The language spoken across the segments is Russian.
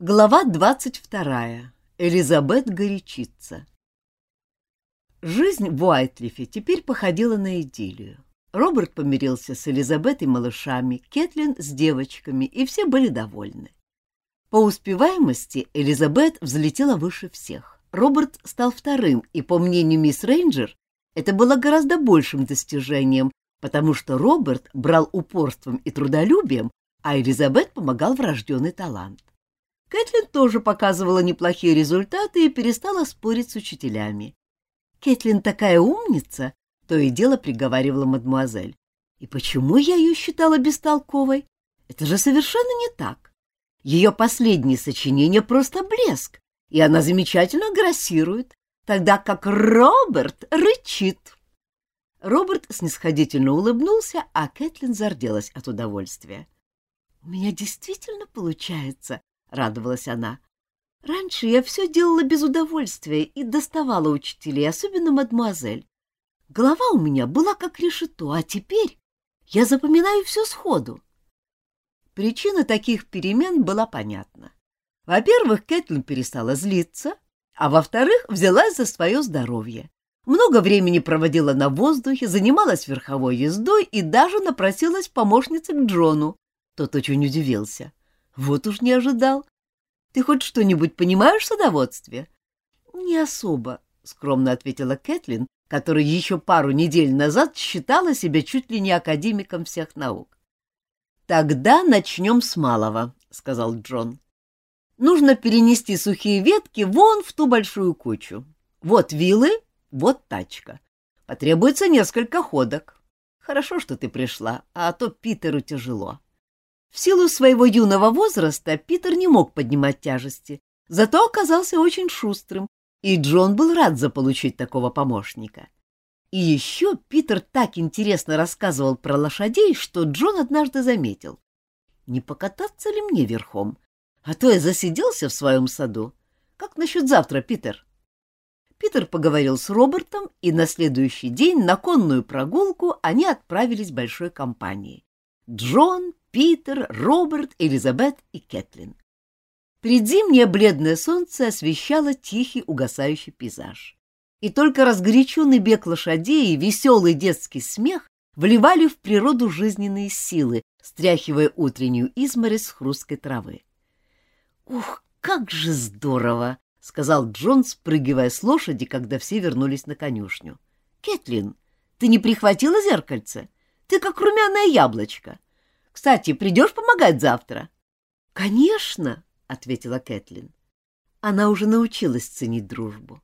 Глава двадцать вторая. Элизабет горячится. Жизнь в Уайтлифе теперь походила на идиллию. Роберт помирился с Элизабет и малышами, Кетлин с девочками, и все были довольны. По успеваемости Элизабет взлетела выше всех. Роберт стал вторым, и, по мнению мисс Рейнджер, это было гораздо большим достижением, потому что Роберт брал упорством и трудолюбием, а Элизабет помогал врожденный талант. Кэтлин тоже показывала неплохие результаты и перестала спорить с учителями. «Кэтлин такая умница!» — то и дело приговаривала мадмуазель. «И почему я ее считала бестолковой? Это же совершенно не так. Ее последнее сочинение просто блеск, и она замечательно грассирует, тогда как Роберт рычит». Роберт снисходительно улыбнулся, а Кэтлин зарделась от удовольствия. «У меня действительно получается», — радовалась она. «Раньше я все делала без удовольствия и доставала учителей, особенно мадемуазель. Голова у меня была как решето, а теперь я запоминаю все сходу». Причина таких перемен была понятна. Во-первых, Кэтлин перестала злиться, а во-вторых, взялась за свое здоровье. Много времени проводила на воздухе, занималась верховой ездой и даже напросилась помощницей к Джону. Тот очень удивился. Вот уж не ожидал. Ты хоть что-нибудь понимаешь в садоводстве? Не особо, скромно ответила Кэтлин, которая еще пару недель назад считала себя чуть ли не академиком всех наук. Тогда начнем с малого, сказал Джон. Нужно перенести сухие ветки вон в ту большую кучу. Вот вилы, вот тачка. Потребуется несколько ходок. Хорошо, что ты пришла, а то Питеру тяжело. В силу своего юного возраста Питер не мог поднимать тяжести, зато оказался очень шустрым, и Джон был рад заполучить такого помощника. И еще Питер так интересно рассказывал про лошадей, что Джон однажды заметил. Не покататься ли мне верхом? А то я засиделся в своем саду. Как насчет завтра, Питер? Питер поговорил с Робертом, и на следующий день на конную прогулку они отправились большой компанией. Джон, Питер, Роберт, Элизабет и Кэтлин. Предзимнее бледное солнце освещало тихий угасающий пейзаж. И только разгоряченный бег лошадей и веселый детский смех вливали в природу жизненные силы, стряхивая утреннюю изморозь с хрусткой травы. «Ух, как же здорово!» — сказал Джон, спрыгивая с лошади, когда все вернулись на конюшню. «Кэтлин, ты не прихватила зеркальце? Ты как румяное яблочко. Кстати, придешь помогать завтра? — Конечно, — ответила Кэтлин. Она уже научилась ценить дружбу.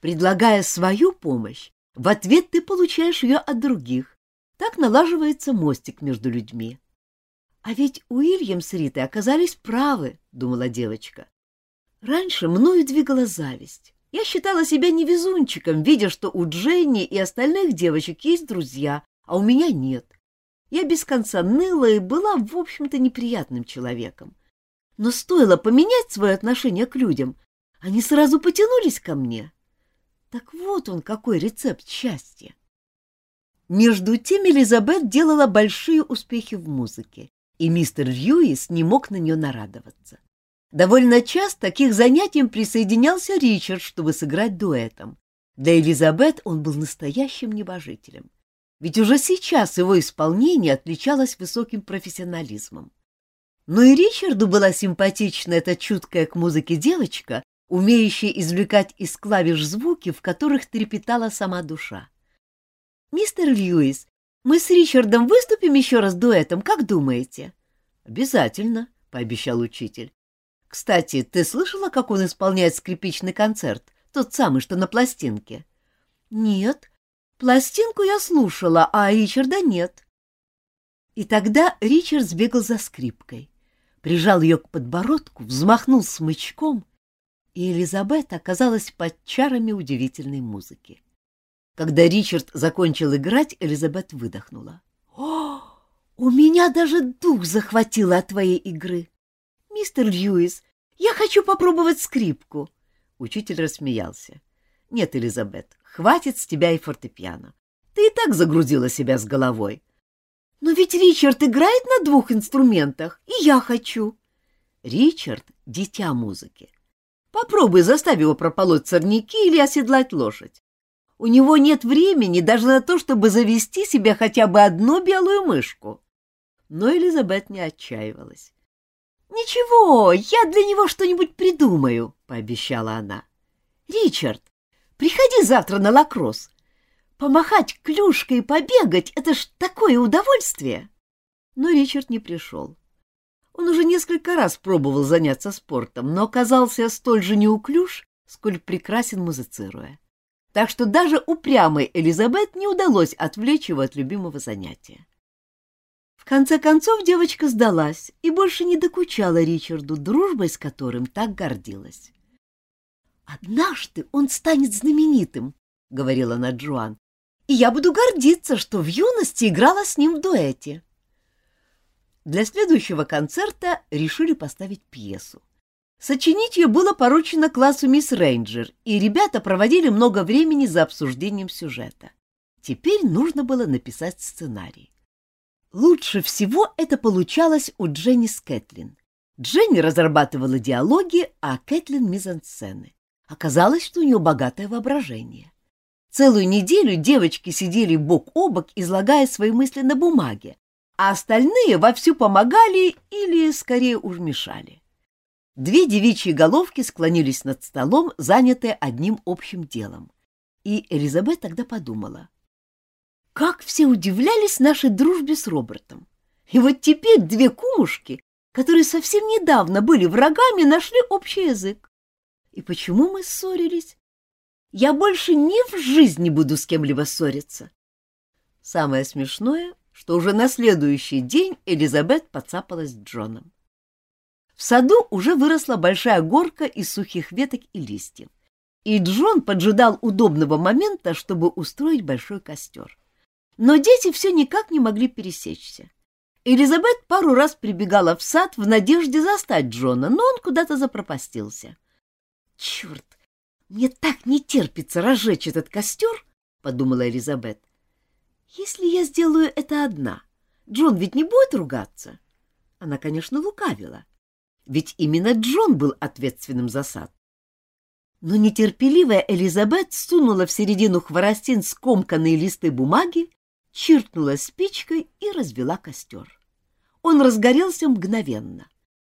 Предлагая свою помощь, в ответ ты получаешь ее от других. Так налаживается мостик между людьми. — А ведь Уильям с Ритой оказались правы, — думала девочка. Раньше мною двигала зависть. Я считала себя невезунчиком, видя, что у Дженни и остальных девочек есть друзья, а у меня нет. Я без конца ныла и была, в общем-то, неприятным человеком. Но стоило поменять свое отношение к людям, они сразу потянулись ко мне. Так вот он, какой рецепт счастья. Между тем Элизабет делала большие успехи в музыке, и мистер Льюис не мог на нее нарадоваться. Довольно часто к их занятиям присоединялся Ричард, чтобы сыграть дуэтом. Для Элизабет он был настоящим небожителем ведь уже сейчас его исполнение отличалось высоким профессионализмом. Но и Ричарду была симпатична эта чуткая к музыке девочка, умеющая извлекать из клавиш звуки, в которых трепетала сама душа. «Мистер Льюис, мы с Ричардом выступим еще раз дуэтом, как думаете?» «Обязательно», — пообещал учитель. «Кстати, ты слышала, как он исполняет скрипичный концерт, тот самый, что на пластинке?» «Нет», Пластинку я слушала, а Ричарда нет. И тогда Ричард сбегал за скрипкой, прижал ее к подбородку, взмахнул смычком, и Элизабет оказалась под чарами удивительной музыки. Когда Ричард закончил играть, Элизабет выдохнула. «О, у меня даже дух захватило от твоей игры! Мистер Льюис, я хочу попробовать скрипку!» Учитель рассмеялся. «Нет, Элизабет, Хватит с тебя и фортепиано. Ты и так загрузила себя с головой. Но ведь Ричард играет на двух инструментах, и я хочу. Ричард — дитя музыки. Попробуй заставь его прополоть сорняки или оседлать лошадь. У него нет времени даже на то, чтобы завести себе хотя бы одну белую мышку. Но Элизабет не отчаивалась. «Ничего, я для него что-нибудь придумаю», — пообещала она. «Ричард, приходи завтра на лакросс. Помахать клюшкой и побегать — это ж такое удовольствие!» Но Ричард не пришел. Он уже несколько раз пробовал заняться спортом, но оказался столь же неуклюж, сколь прекрасен музицируя. Так что даже упрямой Элизабет не удалось отвлечь его от любимого занятия. В конце концов девочка сдалась и больше не докучала Ричарду, дружбой с которым так гордилась. «Однажды он станет знаменитым», — говорила она Джоан, «и я буду гордиться, что в юности играла с ним в дуэте». Для следующего концерта решили поставить пьесу. Сочинить ее было поручено классу мисс Рейнджер, и ребята проводили много времени за обсуждением сюжета. Теперь нужно было написать сценарий. Лучше всего это получалось у Дженни с Кэтлин. Дженни разрабатывала диалоги, а Кэтлин — мизансцены. Оказалось, что у нее богатое воображение. Целую неделю девочки сидели бок о бок, излагая свои мысли на бумаге, а остальные вовсю помогали или, скорее уж, мешали. Две девичьи головки склонились над столом, занятые одним общим делом. И Элизабет тогда подумала. Как все удивлялись нашей дружбе с Робертом. И вот теперь две кумушки, которые совсем недавно были врагами, нашли общий язык. И почему мы ссорились? Я больше ни в жизни буду с кем-либо ссориться. Самое смешное, что уже на следующий день Элизабет подцапалась с Джоном. В саду уже выросла большая горка из сухих веток и листьев, и Джон поджидал удобного момента, чтобы устроить большой костер. Но дети все никак не могли пересечься. Элизабет пару раз прибегала в сад в надежде застать Джона, но он куда-то запропастился. «Черт, мне так не терпится разжечь этот костер!» — подумала Элизабет. Если я сделаю это одна, Джон ведь не будет ругаться? Она, конечно, лукавила. Ведь именно Джон был ответственным за сад. Но нетерпеливая Элизабет сунула в середину хворостин скомканные листы бумаги, чиркнула спичкой и развела костер. Он разгорелся мгновенно.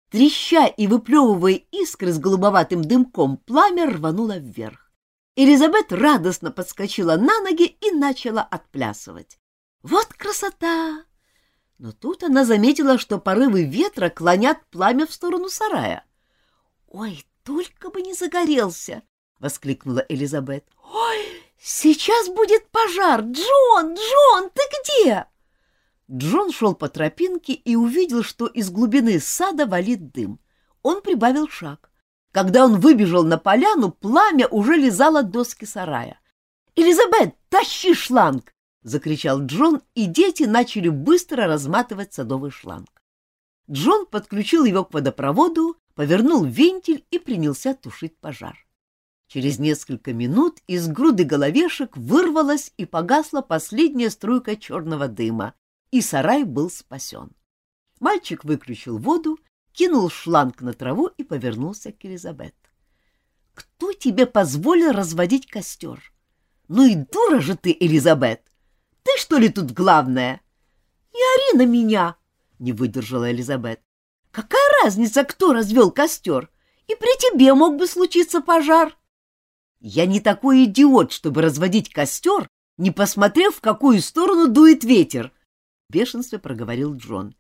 Треща и выплевывая искры с голубоватым дымком, пламя рвануло вверх. Элизабет радостно подскочила на ноги и начала отплясывать. Вот красота! Но тут она заметила, что порывы ветра клонят пламя в сторону сарая. «Ой, только бы не загорелся!» — воскликнула Элизабет. «Ой, сейчас будет пожар! Джон, Джон, ты где?» Джон шел по тропинке и увидел, что из глубины сада валит дым. Он прибавил шаг. Когда он выбежал на поляну, пламя уже лизало доски сарая. «Элизабет, тащи шланг!» — закричал Джон, и дети начали быстро разматывать садовый шланг. Джон подключил его к водопроводу, повернул вентиль и принялся тушить пожар. Через несколько минут из груды головешек вырвалась и погасла последняя струйка черного дыма, и сарай был спасен. Мальчик выключил воду кинул шланг на траву и повернулся к Элизабет. «Кто тебе позволил разводить костер? Ну и дура же ты, Элизабет! Ты что ли тут главная?» «Не ори на меня!» — не выдержала Элизабет. «Какая разница, кто развел костер? И при тебе мог бы случиться пожар!» «Я не такой идиот, чтобы разводить костер, не посмотрев, в какую сторону дует ветер!» — в бешенстве проговорил Джон.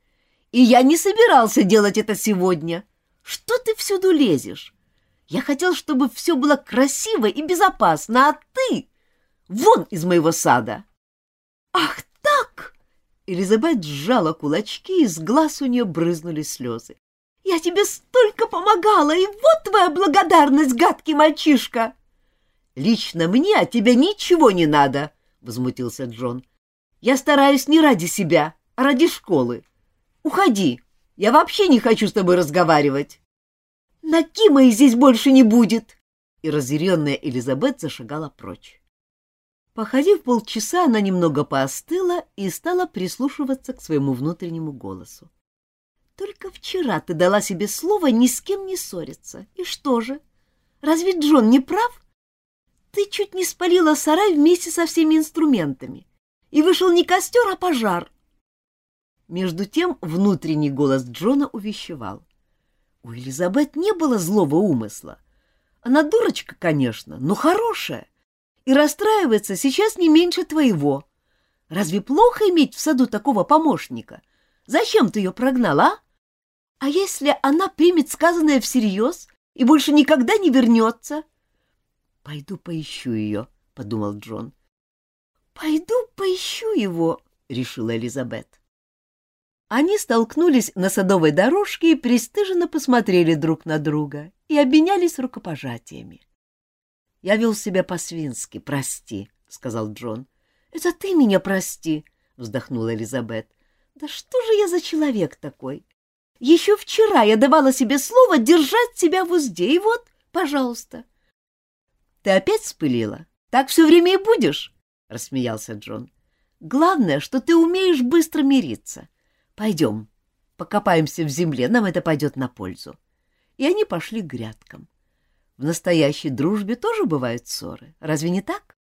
И я не собирался делать это сегодня. Что ты всюду лезешь? Я хотел, чтобы все было красиво и безопасно, а ты... Вон из моего сада!» «Ах так!» Элизабет сжала кулачки, и с глаз у нее брызнули слезы. «Я тебе столько помогала, и вот твоя благодарность, гадкий мальчишка!» «Лично мне от тебя ничего не надо!» — возмутился Джон. «Я стараюсь не ради себя, а ради школы. Уходи. Я вообще не хочу с тобой разговаривать. Ноги моей здесь больше не будет. И разъяренная Элизабет зашагала прочь. Походив полчаса, она немного поостыла и стала прислушиваться к своему внутреннему голосу. Только вчера ты дала себе слово ни с кем не ссориться. И что же? Разве Джон не прав? Ты чуть не спалила сарай вместе со всеми инструментами. И вышел не костер, а пожар. Между тем внутренний голос Джона увещевал. У Элизабет не было злого умысла. Она дурочка, конечно, но хорошая. И расстраивается сейчас не меньше твоего. Разве плохо иметь в саду такого помощника? Зачем ты ее прогнал, а? А если она примет сказанное всерьез и больше никогда не вернется? — Пойду поищу ее, — подумал Джон. — Пойду поищу его, — решила Элизабет. Они столкнулись на садовой дорожке и пристыженно посмотрели друг на друга и обменялись рукопожатиями. — Я вел себя по-свински, прости, — сказал Джон. — Это ты меня прости, — вздохнула Элизабет. — Да что же я за человек такой? Еще вчера я давала себе слово держать себя в узде, и вот, пожалуйста. — Ты опять спылила? Так все время и будешь? — рассмеялся Джон. — Главное, что ты умеешь быстро мириться. Пойдем, покопаемся в земле, нам это пойдет на пользу. И они пошли к грядкам. В настоящей дружбе тоже бывают ссоры, разве не так?